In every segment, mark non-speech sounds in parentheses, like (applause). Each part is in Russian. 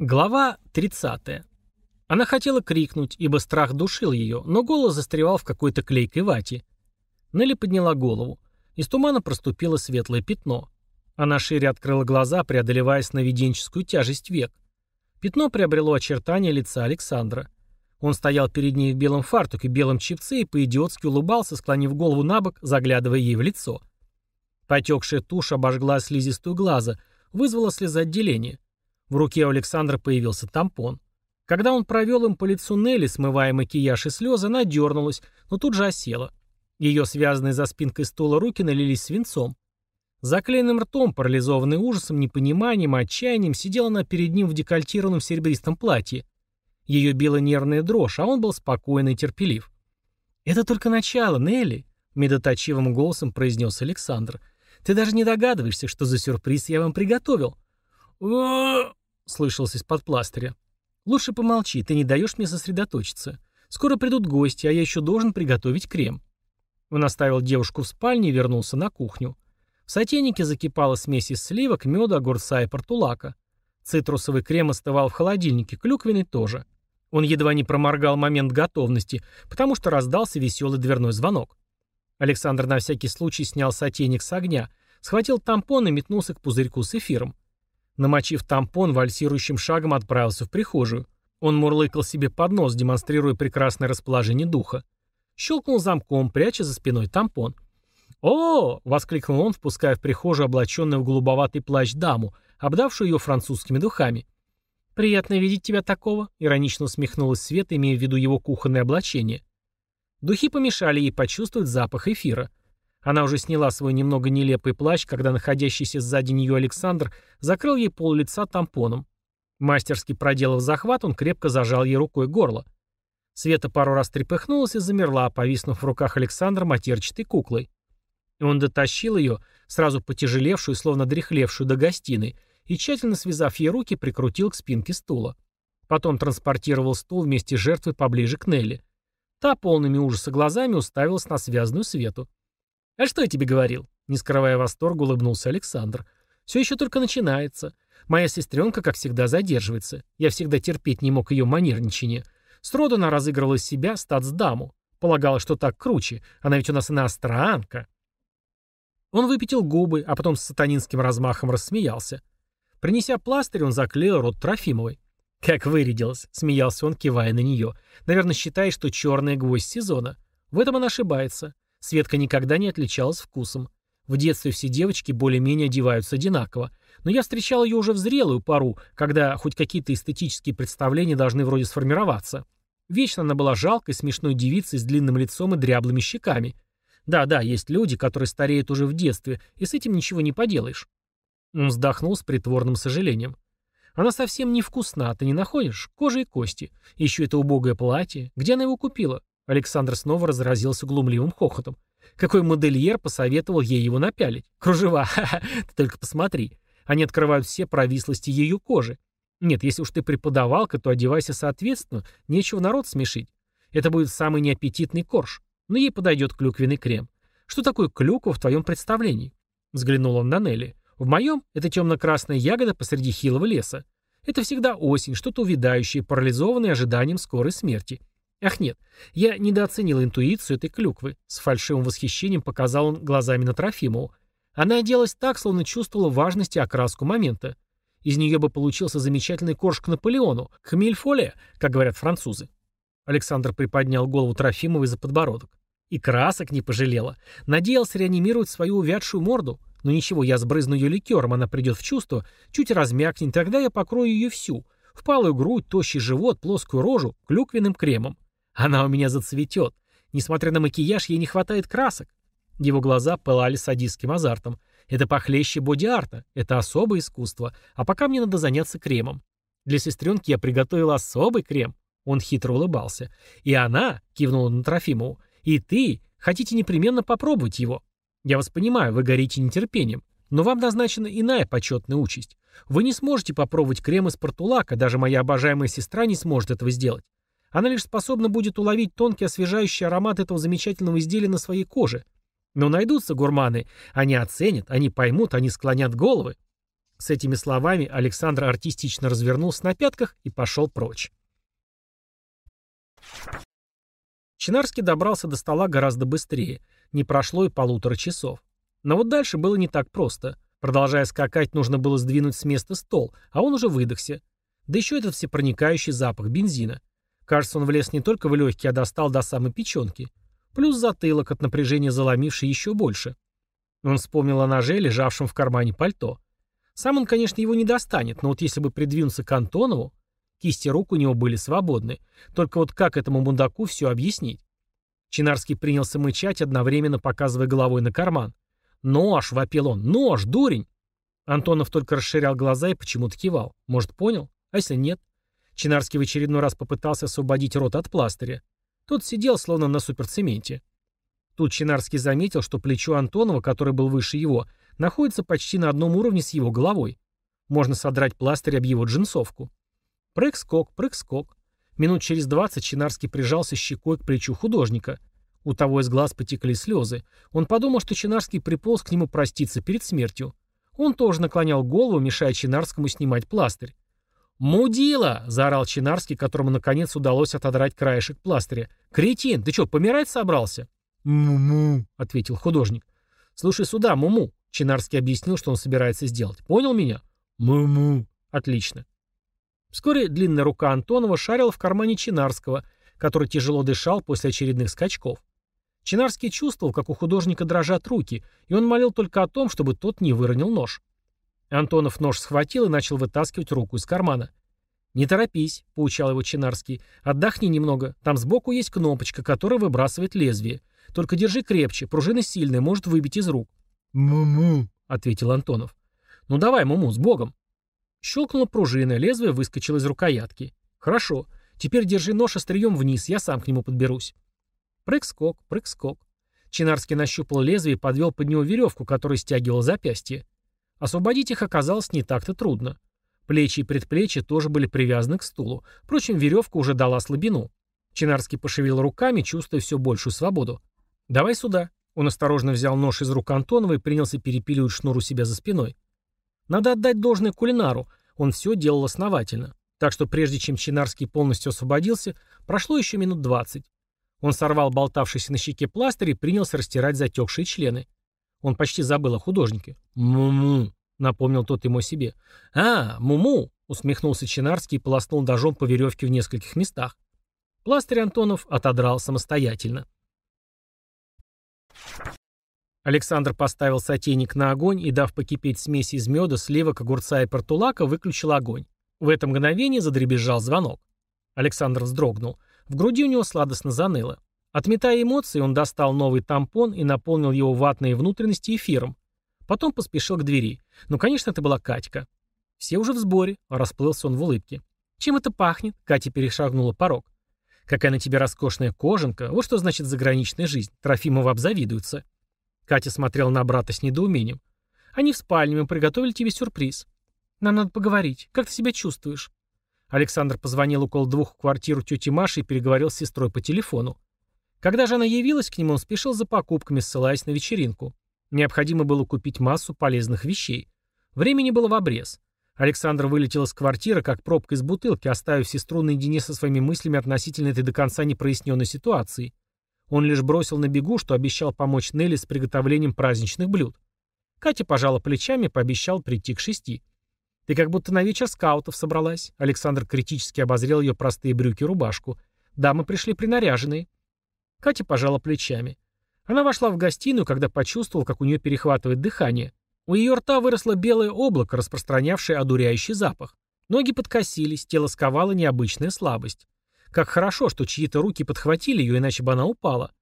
Глава 30. Она хотела крикнуть, ибо страх душил ее, но голос застревал в какой-то клейкой вате. Нелли подняла голову. Из тумана проступило светлое пятно. Она шире открыла глаза, преодолевая сновиденческую тяжесть век. Пятно приобрело очертания лица Александра. Он стоял перед ней в белом фартуке, белом чипце и по-идиотски улыбался, склонив голову на бок, заглядывая ей в лицо. Потекшая тушь обожгла слизистую глаза, вызвала слезоотделение. В руке у Александра появился тампон. Когда он провел им по лицу Нелли, смывая макияж и слезы, она дернулась, но тут же осела. Ее связанные за спинкой стула руки налились свинцом. Заклеенным ртом, парализованный ужасом, непониманием, отчаянием, сидела она перед ним в декольтированном серебристом платье. Ее била нервная дрожь, а он был спокойный и терпелив. «Это только начало, Нелли», — медоточивым голосом произнес Александр. «Ты даже не догадываешься, что за сюрприз я вам приготовил». Слышался из-под пластыря. «Лучше помолчи, ты не даешь мне сосредоточиться. Скоро придут гости, а я еще должен приготовить крем». Он оставил девушку в спальне и вернулся на кухню. В сотейнике закипала смесь из сливок, меда, огурца и портулака. Цитрусовый крем остывал в холодильнике, клюквенный тоже. Он едва не проморгал момент готовности, потому что раздался веселый дверной звонок. Александр на всякий случай снял сотейник с огня, схватил тампон и метнулся к пузырьку с эфиром. Намочив тампон, вальсирующим шагом отправился в прихожую. Он мурлыкал себе под нос, демонстрируя прекрасное расположение духа. Щелкнул замком, пряча за спиной тампон. «О!» — воскликнул он, впуская в прихожую облаченную в голубоватый плащ даму, обдавшую ее французскими духами. «Приятно видеть тебя такого», — иронично усмехнулась Света, имея в виду его кухонное облачение. Духи помешали ей почувствовать запах эфира. Она уже сняла свой немного нелепый плащ, когда находящийся сзади нее Александр закрыл ей пол лица тампоном. Мастерски проделав захват, он крепко зажал ей рукой горло. Света пару раз трепыхнулась и замерла, повиснув в руках Александра матерчатой куклой. Он дотащил ее, сразу потяжелевшую, словно дряхлевшую до гостиной, и, тщательно связав ей руки, прикрутил к спинке стула. Потом транспортировал стул вместе с жертвой поближе к Нелли. Та полными ужаса глазами уставилась на связанную Свету. «А что я тебе говорил?» Не скрывая восторга, улыбнулся Александр. «Все еще только начинается. Моя сестренка, как всегда, задерживается. Я всегда терпеть не мог ее манерничания. Сроду она разыгрывала из себя статсдаму. Полагала, что так круче. Она ведь у нас иностранка». Он выпятил губы, а потом с сатанинским размахом рассмеялся. Принеся пластырь, он заклеил рот Трофимовой. «Как вырядилась!» — смеялся он, кивая на нее. «Наверное, считает, что черная гвоздь сезона. В этом он ошибается. Светка никогда не отличалась вкусом. В детстве все девочки более-менее одеваются одинаково. Но я встречал ее уже в зрелую пару, когда хоть какие-то эстетические представления должны вроде сформироваться. Вечно она была жалкой, смешной девицей с длинным лицом и дряблыми щеками. Да-да, есть люди, которые стареют уже в детстве, и с этим ничего не поделаешь. Он вздохнул с притворным сожалением. Она совсем не вкусна, ты не находишь? Кожа и кости. Еще это убогое платье. Где она его купила? Александр снова разразился глумливым хохотом. Какой модельер посоветовал ей его напялить? Кружева, (laughs) ты только посмотри. Они открывают все провислости ее кожи. Нет, если уж ты преподавалка, то одевайся соответственно, нечего народ смешить. Это будет самый неаппетитный корж. Но ей подойдет клюквенный крем. Что такое клюква в твоем представлении? Взглянул он на Нелли. В моем это темно-красная ягода посреди хилого леса. Это всегда осень, что-то увядающее, парализованное ожиданием скорой смерти. Ах нет, я недооценил интуицию этой клюквы. С фальшивым восхищением показал он глазами на Трофимову. Она оделась так, словно чувствовала важность и окраску момента. Из нее бы получился замечательный корж к Наполеону, хмельфоле, как говорят французы. Александр приподнял голову Трофимовой за подбородок. И красок не пожалела. Надеялся реанимировать свою увядшую морду. Но ничего, я сбрызну ее ликером, она придет в чувство, чуть размякнет, тогда я покрою ее всю. Впалую грудь, тощий живот, плоскую рожу, клюквенным кремом. Она у меня зацветет. Несмотря на макияж, ей не хватает красок. Его глаза пылали садистским азартом. Это похлеще боди-арта, это особое искусство. А пока мне надо заняться кремом. Для сестренки я приготовил особый крем. Он хитро улыбался. И она, кивнула на Трофимову, и ты хотите непременно попробовать его. Я вас понимаю, вы горите нетерпением. Но вам назначена иная почетная участь. Вы не сможете попробовать крем из портулака, даже моя обожаемая сестра не сможет этого сделать. Она лишь способна будет уловить тонкий освежающий аромат этого замечательного изделия на своей коже. Но найдутся гурманы. Они оценят, они поймут, они склонят головы. С этими словами Александр артистично развернулся на пятках и пошел прочь. Чинарский добрался до стола гораздо быстрее. Не прошло и полутора часов. Но вот дальше было не так просто. Продолжая скакать, нужно было сдвинуть с места стол, а он уже выдохся. Да еще этот всепроникающий запах бензина. Кажется, он влез не только в легкие, а достал до самой печенки. Плюс затылок от напряжения заломивший еще больше. Он вспомнил о ноже, лежавшем в кармане пальто. Сам он, конечно, его не достанет, но вот если бы придвинулся к Антонову, кисти рук у него были свободны. Только вот как этому мундаку все объяснить? Чинарский принялся мычать, одновременно показывая головой на карман. «Нож!» — вопил он. «Нож, дурень!» Антонов только расширял глаза и почему-то кивал. Может, понял? А если нет? Чинарский в очередной раз попытался освободить рот от пластыря. Тот сидел, словно на суперцементе. Тут Чинарский заметил, что плечо Антонова, который был выше его, находится почти на одном уровне с его головой. Можно содрать пластырь об его джинсовку. Прыг-скок, прыг-скок. Минут через двадцать Чинарский прижался щекой к плечу художника. У того из глаз потекли слезы. Он подумал, что Чинарский приполз к нему проститься перед смертью. Он тоже наклонял голову, мешая Чинарскому снимать пластырь. «Мудила!» — заорал Чинарский, которому наконец удалось отодрать краешек пластыря. «Кретин, ты что, помирать собрался?» «Му-му», — ответил художник. «Слушай сюда, Муму», — Чинарский объяснил, что он собирается сделать. «Понял меня?» «Му-му». «Отлично». Вскоре длинная рука Антонова шарила в кармане Чинарского, который тяжело дышал после очередных скачков. Чинарский чувствовал, как у художника дрожат руки, и он молил только о том, чтобы тот не выронил нож. Антонов нож схватил и начал вытаскивать руку из кармана. «Не торопись», — поучал его Чинарский. «Отдохни немного. Там сбоку есть кнопочка, которая выбрасывает лезвие. Только держи крепче, пружина сильная, может выбить из рук». «Му-му», — ответил Антонов. «Ну давай, Муму, с Богом». Щелкнула пружина, лезвие выскочило из рукоятки. «Хорошо. Теперь держи нож острием вниз, я сам к нему подберусь». Прыг-скок, прыг-скок. Чинарский нащупал лезвие и подвел под него веревку, которая стягивала запястье. Освободить их оказалось не так-то трудно. Плечи и предплечья тоже были привязаны к стулу. Впрочем, веревка уже дала слабину. Чинарский пошевелил руками, чувствуя все большую свободу. «Давай сюда». Он осторожно взял нож из рук Антонова и принялся перепиливать шнур у себя за спиной. Надо отдать должное кулинару, он все делал основательно. Так что прежде чем Чинарский полностью освободился, прошло еще минут двадцать. Он сорвал болтавшийся на щеке пластырь и принялся растирать затекшие члены. Он почти забыл о художнике. «Му-му», — напомнил тот ему себе. «А, му-му», — усмехнулся Чинарский и полоснул ножом по веревке в нескольких местах. Пластырь Антонов отодрал самостоятельно. Александр поставил сотейник на огонь и, дав покипеть смесь из меда, сливок, огурца и портулака, выключил огонь. В это мгновение задребезжал звонок. Александр вздрогнул. В груди у него сладостно заныло. Отметая эмоции, он достал новый тампон и наполнил его ватные внутренности эфиром. Потом поспешил к двери. Ну, конечно, это была Катька. Все уже в сборе, расплылся он в улыбке. Чем это пахнет? Катя перешагнула порог. Какая на тебе роскошная кожанка. Вот что значит заграничная жизнь. Трофимова обзавидуются. Катя смотрела на брата с недоумением. Они в спальне, мы приготовили тебе сюрприз. Нам надо поговорить. Как ты себя чувствуешь? Александр позвонил около двух в квартиру тети Маши и переговорил с сестрой по телефону. Когда же она явилась к нему, он спешил за покупками, ссылаясь на вечеринку. Необходимо было купить массу полезных вещей. Времени было в обрез. Александр вылетел из квартиры, как пробка из бутылки, оставив сестру наедине со своими мыслями относительно этой до конца непроясненной ситуации. Он лишь бросил на бегу, что обещал помочь Нелли с приготовлением праздничных блюд. Катя пожала плечами пообещал прийти к шести. «Ты как будто на вечер скаутов собралась». Александр критически обозрел ее простые брюки и рубашку. «Да, мы пришли принаряженные». Катя пожала плечами. Она вошла в гостиную, когда почувствовала, как у нее перехватывает дыхание. У ее рта выросло белое облако, распространявшее одуряющий запах. Ноги подкосились, тело сковало необычная слабость. Как хорошо, что чьи-то руки подхватили ее, иначе бы она упала.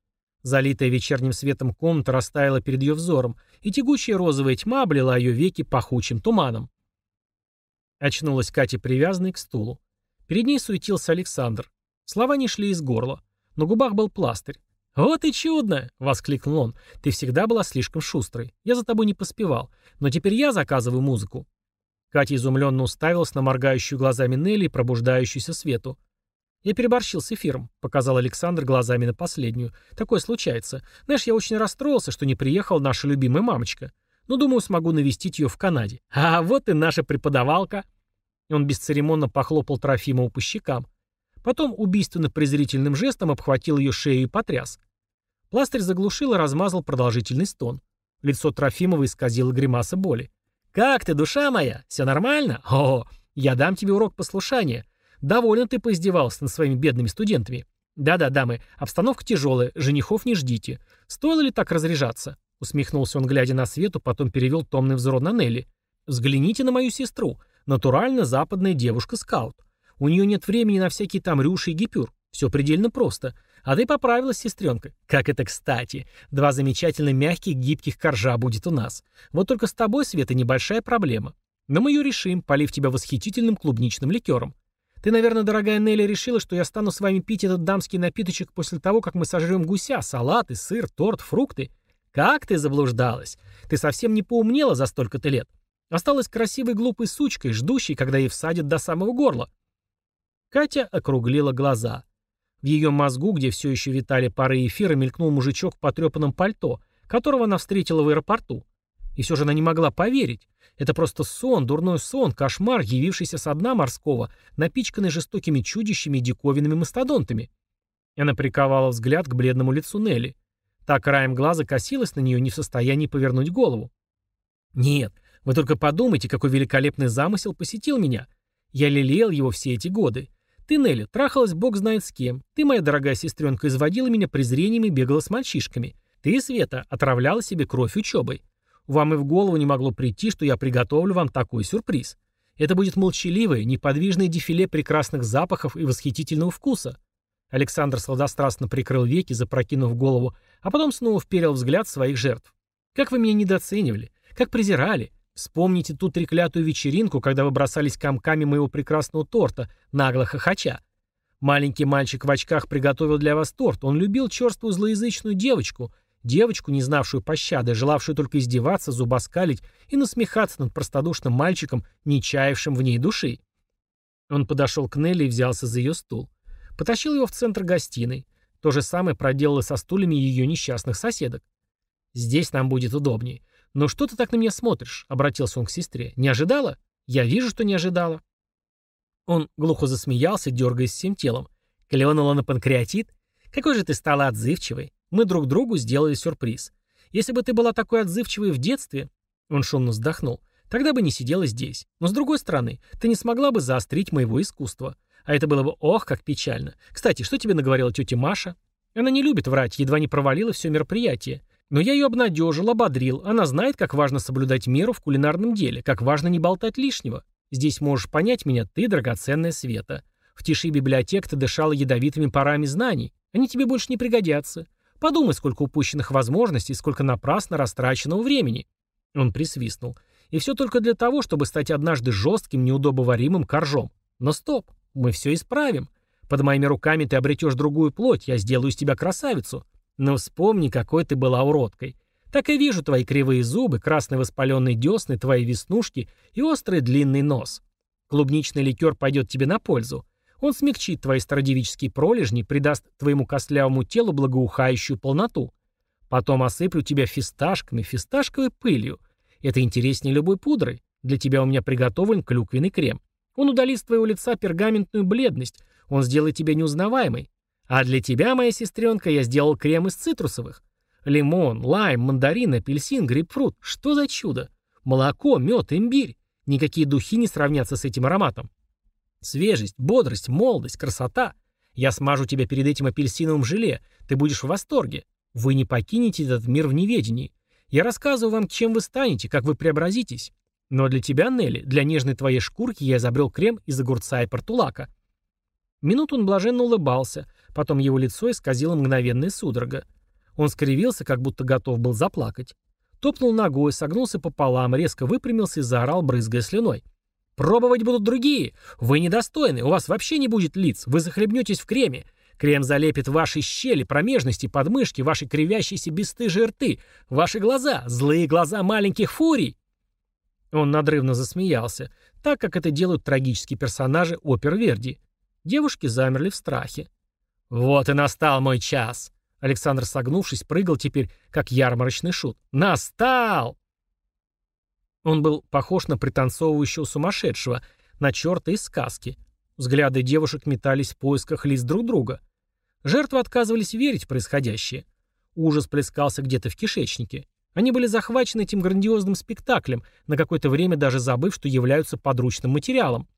Залитая вечерним светом комната растаяла перед ее взором, и тягучая розовая тьма облила ее веки пахучим туманом. Очнулась Катя, привязанной к стулу. Перед ней суетился Александр. Слова не шли из горла. На губах был пластырь. «Вот и чудно!» — воскликнул он. «Ты всегда была слишком шустрой. Я за тобой не поспевал. Но теперь я заказываю музыку». Катя изумленно уставилась на моргающую глазами Нелли и пробуждающуюся свету. «Я переборщил с эфиром», — показал Александр глазами на последнюю. «Такое случается. Знаешь, я очень расстроился, что не приехала наша любимая мамочка. но думаю, смогу навестить ее в Канаде. А вот и наша преподавалка. Он бесцеремонно похлопал Трофимову по щекам. Потом убийственно-презрительным жестом обхватил ее шею и потряс. Пластырь заглушил и размазал продолжительный стон. Лицо Трофимова исказило гримаса боли. «Как ты, душа моя? Все нормально? О, я дам тебе урок послушания. Довольно ты поиздевался над своими бедными студентами. Да-да, дамы, обстановка тяжелая, женихов не ждите. Стоило ли так разряжаться?» Усмехнулся он, глядя на свету, потом перевел томный взор на Нелли. «Взгляните на мою сестру. Натурально западная девушка-скаут. У нее нет времени на всякие там рюши и гипюр. Все предельно просто. А ты поправилась, сестренка. Как это кстати. Два замечательно мягких, гибких коржа будет у нас. Вот только с тобой, Света, небольшая проблема. Но мы ее решим, полив тебя восхитительным клубничным ликером. Ты, наверное, дорогая Нелли, решила, что я стану с вами пить этот дамский напиточек после того, как мы сожрем гуся, салаты, сыр, торт, фрукты. Как ты заблуждалась? Ты совсем не поумнела за столько-то лет. Осталась красивой глупой сучкой, ждущей, когда ей всадят до самого горла. Катя округлила глаза. В ее мозгу, где все еще витали пары эфира, мелькнул мужичок в потрепанном пальто, которого она встретила в аэропорту. И все же она не могла поверить. Это просто сон, дурной сон, кошмар, явившийся со дна морского, напичканный жестокими чудищами и диковинными мастодонтами. Она приковала взгляд к бледному лицу Нелли. Так краем глаза косилась на нее, не в состоянии повернуть голову. «Нет, вы только подумайте, какой великолепный замысел посетил меня. Я лелеял его все эти годы. Ты, Нелли, трахалась бог знает с кем. Ты, моя дорогая сестренка, изводила меня презрением и бегала с мальчишками. Ты, Света, отравляла себе кровь учебой. Вам и в голову не могло прийти, что я приготовлю вам такой сюрприз. Это будет молчаливое, неподвижное дефиле прекрасных запахов и восхитительного вкуса. Александр сладострастно прикрыл веки, запрокинув голову, а потом снова вперил взгляд своих жертв. Как вы меня недооценивали, как презирали. Вспомните ту треклятую вечеринку, когда вы бросались комками моего прекрасного торта, нагло хохоча. Маленький мальчик в очках приготовил для вас торт. Он любил черствую злоязычную девочку, девочку, не знавшую пощады, желавшую только издеваться, зубоскалить и насмехаться над простодушным мальчиком, не чаявшим в ней души. Он подошел к Нелли и взялся за ее стул. Потащил его в центр гостиной. То же самое проделала со стульями ее несчастных соседок. «Здесь нам будет удобнее. Но что ты так на меня смотришь?» — обратился он к сестре. «Не ожидала? Я вижу, что не ожидала». Он глухо засмеялся, дергаясь всем телом. «Клеонула на панкреатит? Какой же ты стала отзывчивой. Мы друг другу сделали сюрприз. Если бы ты была такой отзывчивой в детстве...» Он шумно вздохнул. «Тогда бы не сидела здесь. Но с другой стороны, ты не смогла бы заострить моего искусства. А это было бы ох, как печально. Кстати, что тебе наговорила тетя Маша? Она не любит врать, едва не провалила все мероприятие. Но я ее обнадежил, ободрил. Она знает, как важно соблюдать меру в кулинарном деле, как важно не болтать лишнего. Здесь можешь понять меня ты, драгоценная Света. В тиши библиотек ты дышала ядовитыми парами знаний. Они тебе больше не пригодятся. Подумай, сколько упущенных возможностей, сколько напрасно растраченного времени. Он присвистнул. И все только для того, чтобы стать однажды жестким, неудобоваримым коржом. Но стоп. Мы все исправим. Под моими руками ты обретешь другую плоть, я сделаю из тебя красавицу. Но вспомни, какой ты была уродкой. Так и вижу твои кривые зубы, красные воспаленные десны, твои веснушки и острый длинный нос. Клубничный ликер пойдет тебе на пользу. Он смягчит твои стародевические пролежни, придаст твоему костлявому телу благоухающую полноту. Потом осыплю тебя фисташками, фисташковой пылью. Это интереснее любой пудры. Для тебя у меня приготовлен клюквенный крем. Он удалит с твоего лица пергаментную бледность. Он сделает тебя неузнаваемой. А для тебя, моя сестренка, я сделал крем из цитрусовых. Лимон, лайм, мандарин, апельсин, грейпфрут. Что за чудо? Молоко, мед, имбирь. Никакие духи не сравнятся с этим ароматом. Свежесть, бодрость, молодость, красота. Я смажу тебя перед этим апельсиновым желе. Ты будешь в восторге. Вы не покинете этот мир в неведении. Я рассказываю вам, чем вы станете, как вы преобразитесь. Но для тебя, Нелли, для нежной твоей шкурки я изобрел крем из огурца и портулака. Минуту он блаженно улыбался, потом его лицо исказило мгновенная судорога. Он скривился, как будто готов был заплакать. Топнул ногой, согнулся пополам, резко выпрямился и заорал, брызгая слюной. «Пробовать будут другие! Вы недостойны, у вас вообще не будет лиц, вы захлебнетесь в креме. Крем залепит ваши щели, промежности, подмышки, ваши кривящиеся бесстыжие рты, ваши глаза, злые глаза маленьких фурий!» Он надрывно засмеялся, так как это делают трагические персонажи опер Верди. Девушки замерли в страхе. «Вот и настал мой час!» Александр, согнувшись, прыгал теперь, как ярмарочный шут. «Настал!» Он был похож на пританцовывающего сумасшедшего, на черта из сказки. Взгляды девушек метались в поисках лиц друг друга. Жертвы отказывались верить в происходящее. Ужас плескался где-то в кишечнике. Они были захвачены этим грандиозным спектаклем, на какое-то время даже забыв, что являются подручным материалом.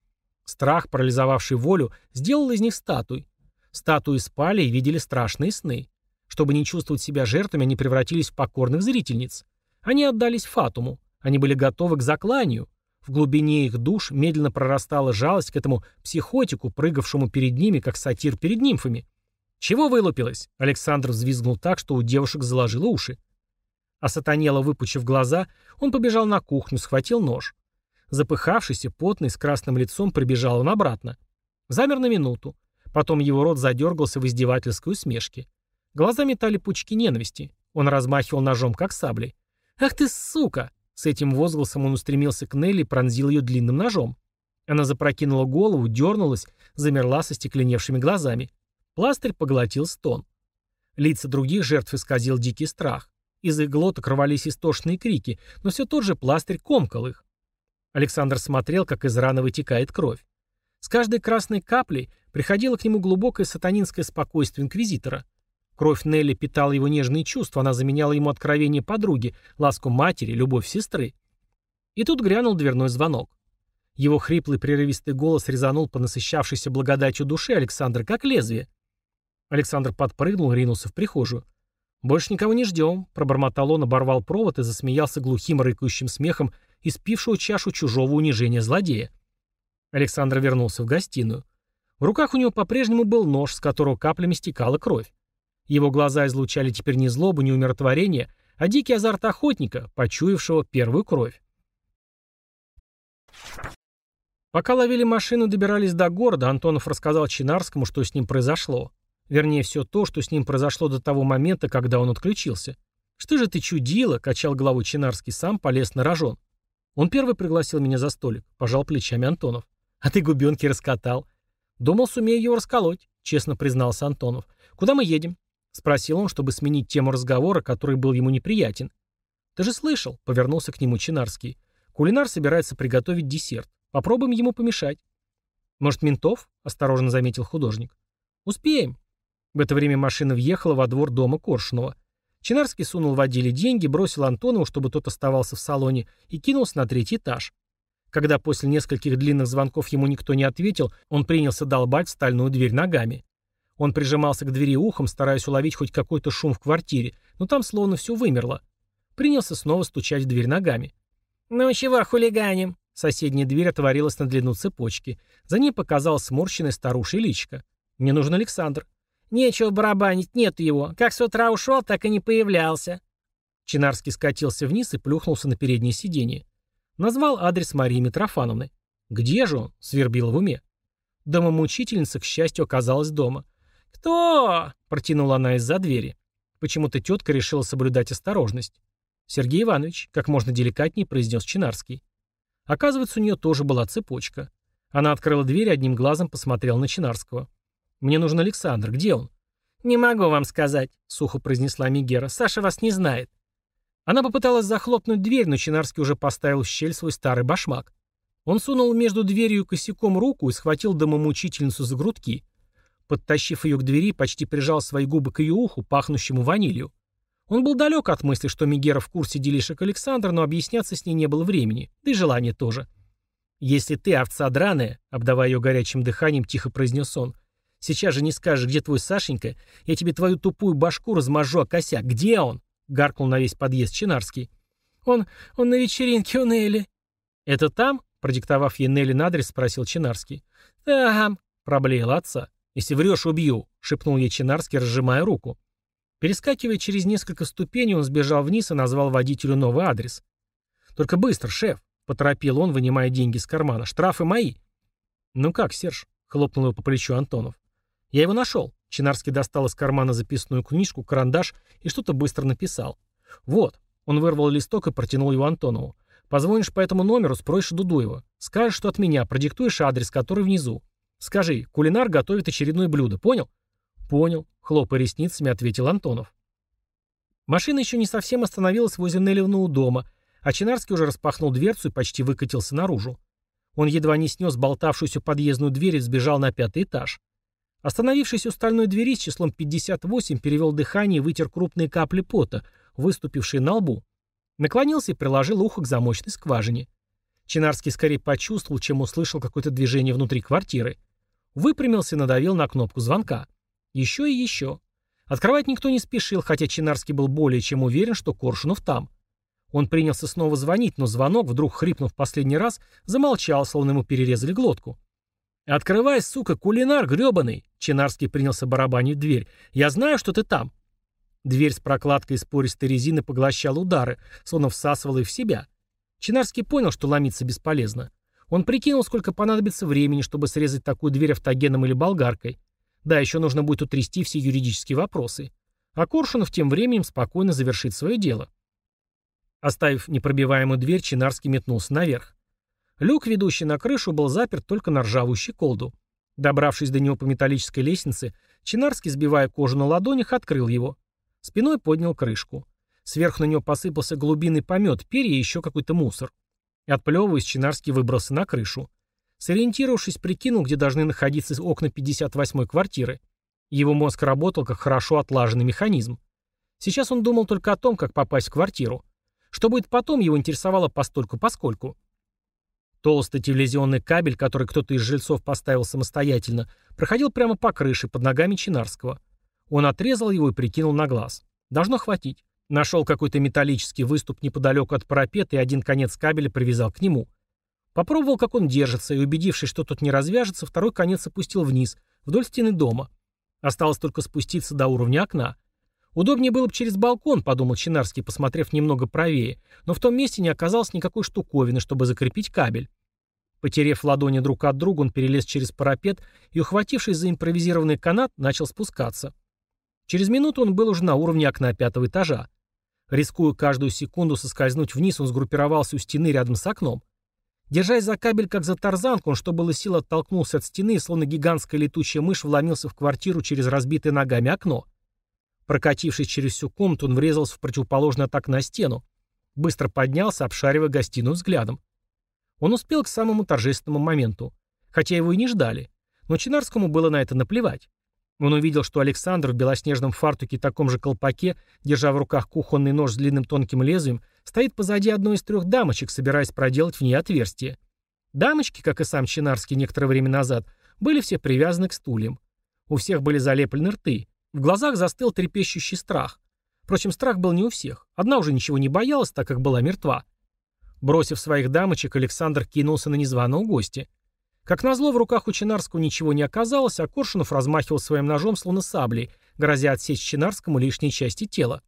Страх, парализовавший волю, сделал из них статуй. Статуи спали и видели страшные сны. Чтобы не чувствовать себя жертвами, они превратились в покорных зрительниц. Они отдались Фатуму. Они были готовы к закланию. В глубине их душ медленно прорастала жалость к этому психотику, прыгавшему перед ними, как сатир перед нимфами. «Чего вылупилось?» Александр взвизгнул так, что у девушек заложило уши. А сатанело, выпучив глаза, он побежал на кухню, схватил нож. Запыхавшийся, потный, с красным лицом, прибежал он обратно. Замер на минуту. Потом его рот задергался в издевательской усмешке. Глаза метали пучки ненависти. Он размахивал ножом, как саблей. «Ах ты, сука!» С этим возгласом он устремился к Нелли и пронзил ее длинным ножом. Она запрокинула голову, дернулась, замерла со стекленевшими глазами. Пластырь поглотил стон. Лица других жертв исказил дикий страх. Из их глоток рвались истошные крики, но все тот же пластырь комкал их. Александр смотрел, как из раны вытекает кровь. С каждой красной каплей приходило к нему глубокое сатанинское спокойствие инквизитора. Кровь Нелли питала его нежные чувства, она заменяла ему откровение подруги, ласку матери, любовь сестры. И тут грянул дверной звонок. Его хриплый прерывистый голос резанул по насыщавшейся благодатью души Александра как лезвие. Александр подпрыгнул и ринулся в прихожую. «Больше никого не ждем», — пробормотал он, оборвал провод и засмеялся глухим рыкающим смехом испившего чашу чужого унижения злодея. Александр вернулся в гостиную. В руках у него по-прежнему был нож, с которого каплями стекала кровь. Его глаза излучали теперь не злобу, не умиротворение, а дикий азарт охотника, почуявшего первую кровь. Пока ловили машину и добирались до города, Антонов рассказал Чинарскому, что с ним произошло. Вернее, все то, что с ним произошло до того момента, когда он отключился. «Что же ты чудила?» — качал головой Чинарский, сам полез на рожон. Он первый пригласил меня за столик, пожал плечами Антонов. А ты губенки раскатал. Думал, сумею его расколоть, честно признался Антонов. Куда мы едем? Спросил он, чтобы сменить тему разговора, который был ему неприятен. «Ты же слышал», — повернулся к нему Чинарский. «Кулинар собирается приготовить десерт. Попробуем ему помешать». «Может, ментов?» — осторожно заметил художник. «Успеем». В это время машина въехала во двор дома Коршунова. Чинарский сунул в отделе деньги, бросил Антонову, чтобы тот оставался в салоне, и кинулся на третий этаж. Когда после нескольких длинных звонков ему никто не ответил, он принялся долбать в стальную дверь ногами. Он прижимался к двери ухом, стараясь уловить хоть какой-то шум в квартире, но там словно все вымерло. Принялся снова стучать в дверь ногами. «Ну чего хулиганим?» Соседняя дверь отворилась на длину цепочки. За ней показалась сморщенная старушья личка. «Мне нужен Александр». «Нечего барабанить, нет его. Как с утра ушел, так и не появлялся». Чинарский скатился вниз и плюхнулся на переднее сиденье. Назвал адрес Марии Митрофановны. «Где же он?» — свербило в уме. Домомучительница, к счастью, оказалась дома. «Кто?» — протянула она из-за двери. Почему-то тетка решила соблюдать осторожность. «Сергей Иванович», — как можно деликатнее произнес Чинарский. Оказывается, у нее тоже была цепочка. Она открыла дверь и одним глазом посмотрела на Чинарского. «Мне нужен Александр. Где он?» «Не могу вам сказать», — сухо произнесла Мигера. «Саша вас не знает». Она попыталась захлопнуть дверь, но Чинарский уже поставил в щель свой старый башмак. Он сунул между дверью и косяком руку и схватил домомучительницу за грудки. Подтащив ее к двери, почти прижал свои губы к ее уху, пахнущему ванилью. Он был далек от мысли, что Мегера в курсе делишек Александра, но объясняться с ней не было времени, да и желания тоже. «Если ты овца драная», — обдавая ее горячим дыханием, тихо произнес он, «сейчас же не скажешь, где твой Сашенька, я тебе твою тупую башку размажу о косяк. Где он?» — гаркнул на весь подъезд Чинарский. «Он... он на вечеринке у Нелли». «Это там?» — продиктовав ей Нелли на адрес, спросил Чинарский. «Там», — проблеял отца. «Если врешь, убью», — шепнул ей Чинарский, разжимая руку. Перескакивая через несколько ступеней, он сбежал вниз и назвал водителю новый адрес. «Только быстро, шеф», — поторопил он, вынимая деньги из кармана. «Штрафы мои». «Ну как, Серж?» — хлопнул его по плечу Антонов. «Я его нашел». Чинарский достал из кармана записную книжку, карандаш и что-то быстро написал. «Вот». Он вырвал листок и протянул его Антонову. «Позвонишь по этому номеру, спросишь Дудуева. Скажешь, что от меня, продиктуешь адрес, который внизу. Скажи, кулинар готовит очередное блюдо, понял? Понял, хлопая ресницами, ответил Антонов. Машина еще не совсем остановилась возле Нелевного дома, А Чинарский уже распахнул дверцу и почти выкатился наружу. Он едва не снес болтавшуюся подъездную дверь и сбежал на пятый этаж. Остановившись у стальной двери с числом 58, перевел дыхание и вытер крупные капли пота, выступившие на лбу. Наклонился и приложил ухо к замочной скважине. Чинарский скорее почувствовал, чем услышал какое-то движение внутри квартиры. Выпрямился и надавил на кнопку звонка. Еще и еще. Открывать никто не спешил, хотя Чинарский был более чем уверен, что Коршунов там. Он принялся снова звонить, но звонок, вдруг хрипнув последний раз, замолчал, словно ему перерезали глотку. «Открывай, сука, кулинар грёбаный!» Чинарский принялся барабанить в дверь. «Я знаю, что ты там!» Дверь с прокладкой из пористой резины поглощала удары, словно всасывала их в себя. Чинарский понял, что ломиться бесполезно. Он прикинул, сколько понадобится времени, чтобы срезать такую дверь автогеном или болгаркой. Да, еще нужно будет утрясти все юридические вопросы. А Коршунов тем временем спокойно завершит свое дело. Оставив непробиваемую дверь, Чинарский метнулся наверх. Люк, ведущий на крышу, был заперт только на ржавую щеколду. Добравшись до него по металлической лестнице, Чинарский, сбивая кожу на ладонях, открыл его. Спиной поднял крышку. Сверху на него посыпался глубинный помет, перья и еще какой-то мусор. Отплевываясь, Чинарский выбрался на крышу. Сориентировавшись, прикинул, где должны находиться окна 58-й квартиры. Его мозг работал как хорошо отлаженный механизм. Сейчас он думал только о том, как попасть в квартиру. Что будет потом, его интересовало постольку-поскольку. Толстый телевизионный кабель, который кто-то из жильцов поставил самостоятельно, проходил прямо по крыше под ногами Чинарского. Он отрезал его и прикинул на глаз. Должно хватить. Нашел какой-то металлический выступ неподалеку от парапета и один конец кабеля привязал к нему. Попробовал, как он держится, и, убедившись, что тут не развяжется, второй конец опустил вниз, вдоль стены дома. Осталось только спуститься до уровня окна. Удобнее было бы через балкон, подумал Чинарский, посмотрев немного правее, но в том месте не оказалось никакой штуковины, чтобы закрепить кабель. Потерев ладони друг от друга, он перелез через парапет и, ухватившись за импровизированный канат, начал спускаться. Через минуту он был уже на уровне окна пятого этажа. Рискуя каждую секунду соскользнуть вниз, он сгруппировался у стены рядом с окном. Держась за кабель, как за тарзанку, он, что было сил, оттолкнулся от стены и, словно гигантская летучая мышь, вломился в квартиру через разбитое ногами окно. Прокатившись через всю комнату, он врезался в противоположный от окна стену. Быстро поднялся, обшаривая гостиную взглядом. Он успел к самому торжественному моменту. Хотя его и не ждали. Но Чинарскому было на это наплевать. Он увидел, что Александр в белоснежном фартуке и таком же колпаке, держа в руках кухонный нож с длинным тонким лезвием, стоит позади одной из трех дамочек, собираясь проделать в ней отверстие. Дамочки, как и сам Чинарский некоторое время назад, были все привязаны к стульям. У всех были залеплены рты. В глазах застыл трепещущий страх. Впрочем, страх был не у всех. Одна уже ничего не боялась, так как была мертва. Бросив своих дамочек, Александр кинулся на незваного гостя. Как назло, в руках у Чинарского ничего не оказалось, а Коршунов размахивал своим ножом словно саблей, грозя отсечь Чинарскому лишние части тела.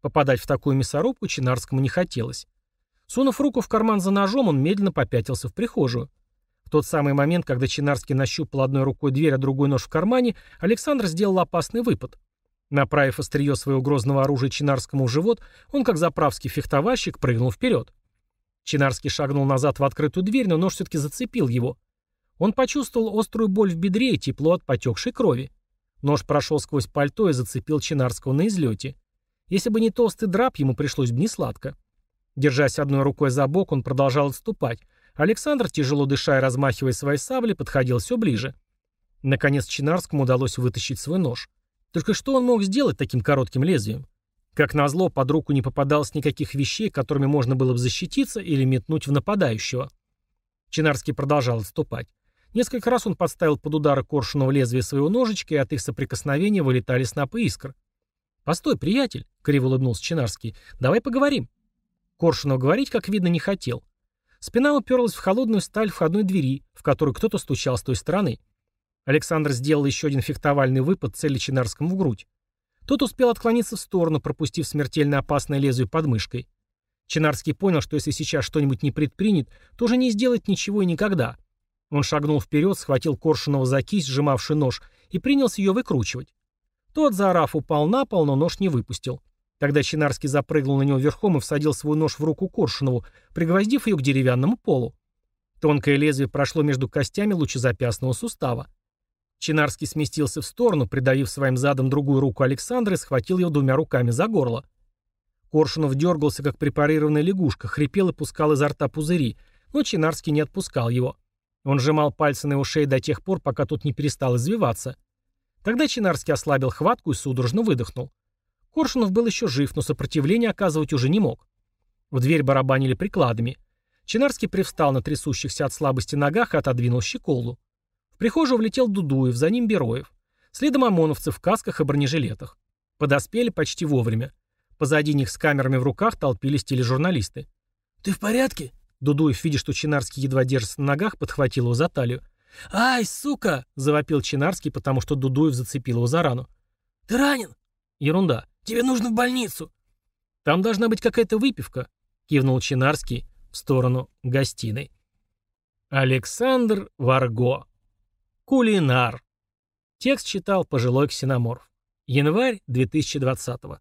Попадать в такую мясорубку Чинарскому не хотелось. Сунув руку в карман за ножом, он медленно попятился в прихожую. Тот самый момент, когда Чинарский нащупал одной рукой дверь, а другой нож в кармане, Александр сделал опасный выпад. Направив острие своего грозного оружия Чинарскому в живот, он, как заправский фехтовальщик, прыгнул вперед. Чинарский шагнул назад в открытую дверь, но нож все-таки зацепил его. Он почувствовал острую боль в бедре и тепло от потекшей крови. Нож прошел сквозь пальто и зацепил Чинарского на излете. Если бы не толстый драп, ему пришлось бы несладко. Держась одной рукой за бок, он продолжал отступать. Александр, тяжело дыша и размахивая своей саблей, подходил все ближе. Наконец Чинарскому удалось вытащить свой нож. Только что он мог сделать таким коротким лезвием? Как назло, под руку не попадалось никаких вещей, которыми можно было бы защититься или метнуть в нападающего. Чинарский продолжал отступать. Несколько раз он подставил под удары коршуного лезвия своего ножичка, и от их соприкосновения вылетали снопы искр. «Постой, приятель», — криво улыбнулся Чинарский, — «давай поговорим». Коршунов говорить, как видно, не хотел. Спина уперлась в холодную сталь входной двери, в которую кто-то стучал с той стороны. Александр сделал еще один фехтовальный выпад цели Чинарскому в грудь. Тот успел отклониться в сторону, пропустив смертельно опасное лезвие под мышкой. Чинарский понял, что если сейчас что-нибудь не предпринят, то уже не сделает ничего и никогда. Он шагнул вперед, схватил Коршунова за кисть, сжимавший нож, и принялся ее выкручивать. Тот, заорав, упал на пол, но нож не выпустил. Тогда Чинарский запрыгнул на него верхом и всадил свой нож в руку Коршунову, пригвоздив ее к деревянному полу. Тонкое лезвие прошло между костями лучезапястного сустава. Чинарский сместился в сторону, придавив своим задом другую руку Александра и схватил его двумя руками за горло. Коршунов дергался, как препарированная лягушка, хрипел и пускал изо рта пузыри, но Чинарский не отпускал его. Он сжимал пальцы на его шее до тех пор, пока тот не перестал извиваться. Тогда Чинарский ослабил хватку и судорожно выдохнул. Коршунов был еще жив, но сопротивление оказывать уже не мог. В дверь барабанили прикладами. Чинарский привстал на трясущихся от слабости ногах и отодвинул щеколду. В прихожую влетел Дудуев, за ним Бероев. Следом ОМОНовцы в касках и бронежилетах. Подоспели почти вовремя. Позади них с камерами в руках толпились тележурналисты. «Ты в порядке?» Дудуев, видя, что Чинарский едва держится на ногах, подхватил его за талию. «Ай, сука!» — завопил Чинарский, потому что Дудуев зацепил его за рану. «Ты ранен?» «Ерунда. Тебе нужно в больницу». «Там должна быть какая-то выпивка», — кивнул Чинарский в сторону гостиной. Александр Варго. Кулинар. Текст читал пожилой ксеноморф. Январь 2020 -го.